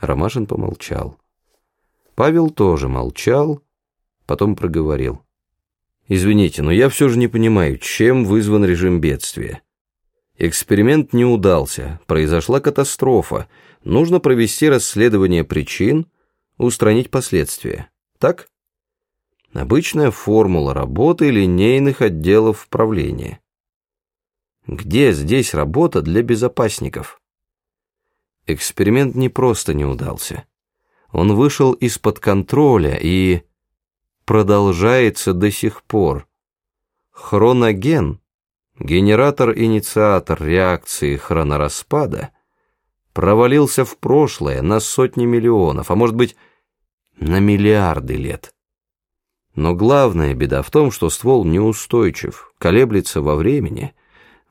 Ромашин помолчал. Павел тоже молчал, потом проговорил. «Извините, но я все же не понимаю, чем вызван режим бедствия. Эксперимент не удался, произошла катастрофа, нужно провести расследование причин, устранить последствия. Так? Обычная формула работы линейных отделов правления. Где здесь работа для безопасников? Эксперимент не просто не удался. Он вышел из-под контроля и продолжается до сих пор. Хроноген, генератор-инициатор реакции хронораспада, провалился в прошлое на сотни миллионов, а может быть, на миллиарды лет. Но главная беда в том, что ствол неустойчив, колеблется во времени.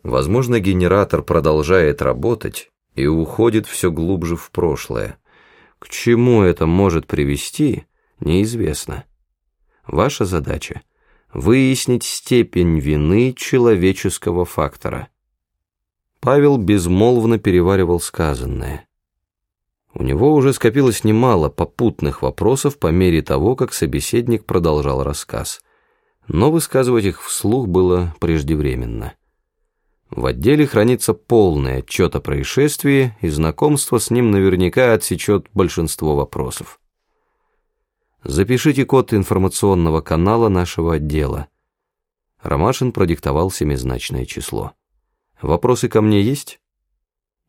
Возможно, генератор продолжает работать и уходит все глубже в прошлое. К чему это может привести, неизвестно. Ваша задача — выяснить степень вины человеческого фактора. Павел безмолвно переваривал сказанное. У него уже скопилось немало попутных вопросов по мере того, как собеседник продолжал рассказ, но высказывать их вслух было преждевременно. В отделе хранится полный отчет о происшествии, и знакомство с ним наверняка отсечет большинство вопросов. Запишите код информационного канала нашего отдела. Ромашин продиктовал семизначное число. Вопросы ко мне есть?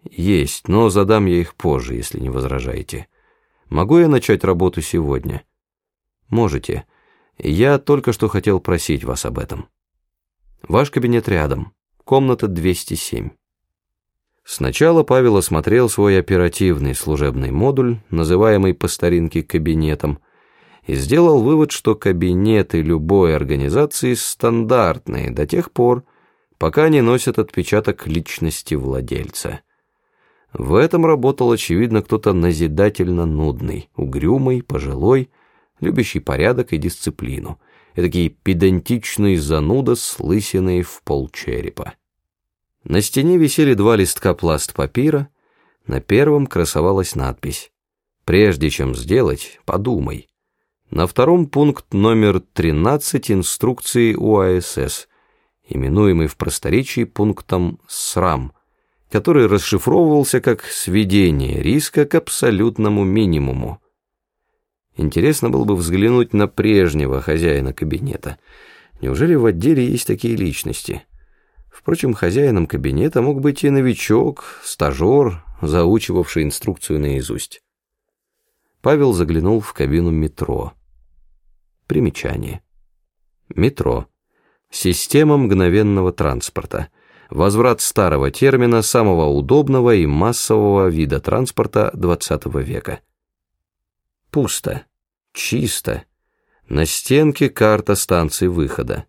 Есть, но задам я их позже, если не возражаете. Могу я начать работу сегодня? Можете. Я только что хотел просить вас об этом. Ваш кабинет рядом, комната 207. Сначала Павел осмотрел свой оперативный служебный модуль, называемый по старинке кабинетом, и сделал вывод, что кабинеты любой организации стандартные до тех пор, пока не носят отпечаток личности владельца. В этом работал, очевидно, кто-то назидательно нудный, угрюмый, пожилой, любящий порядок и дисциплину, этакий педантичный зануда с лысиной в полчерепа. На стене висели два листка пласт папира, на первом красовалась надпись «Прежде чем сделать, подумай». На втором пункт номер 13 инструкции УАСС, именуемый в просторечии пунктом «СРАМ», который расшифровывался как «сведение риска к абсолютному минимуму». Интересно было бы взглянуть на прежнего хозяина кабинета. Неужели в отделе есть такие личности? Впрочем, хозяином кабинета мог быть и новичок, стажер, заучивавший инструкцию наизусть. Павел заглянул в кабину метро. Примечание. Метро. Система мгновенного транспорта. Возврат старого термина самого удобного и массового вида транспорта XX века. Пусто. Чисто. На стенке карта станции выхода.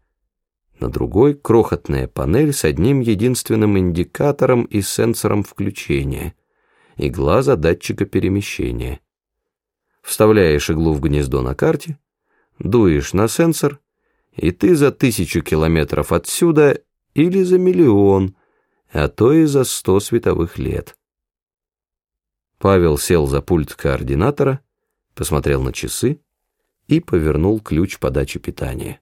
На другой крохотная панель с одним единственным индикатором и сенсором включения. Игла датчика перемещения. Вставляешь иглу в гнездо на карте — дуешь на сенсор, и ты за тысячу километров отсюда или за миллион, а то и за сто световых лет. Павел сел за пульт координатора, посмотрел на часы и повернул ключ подачи питания.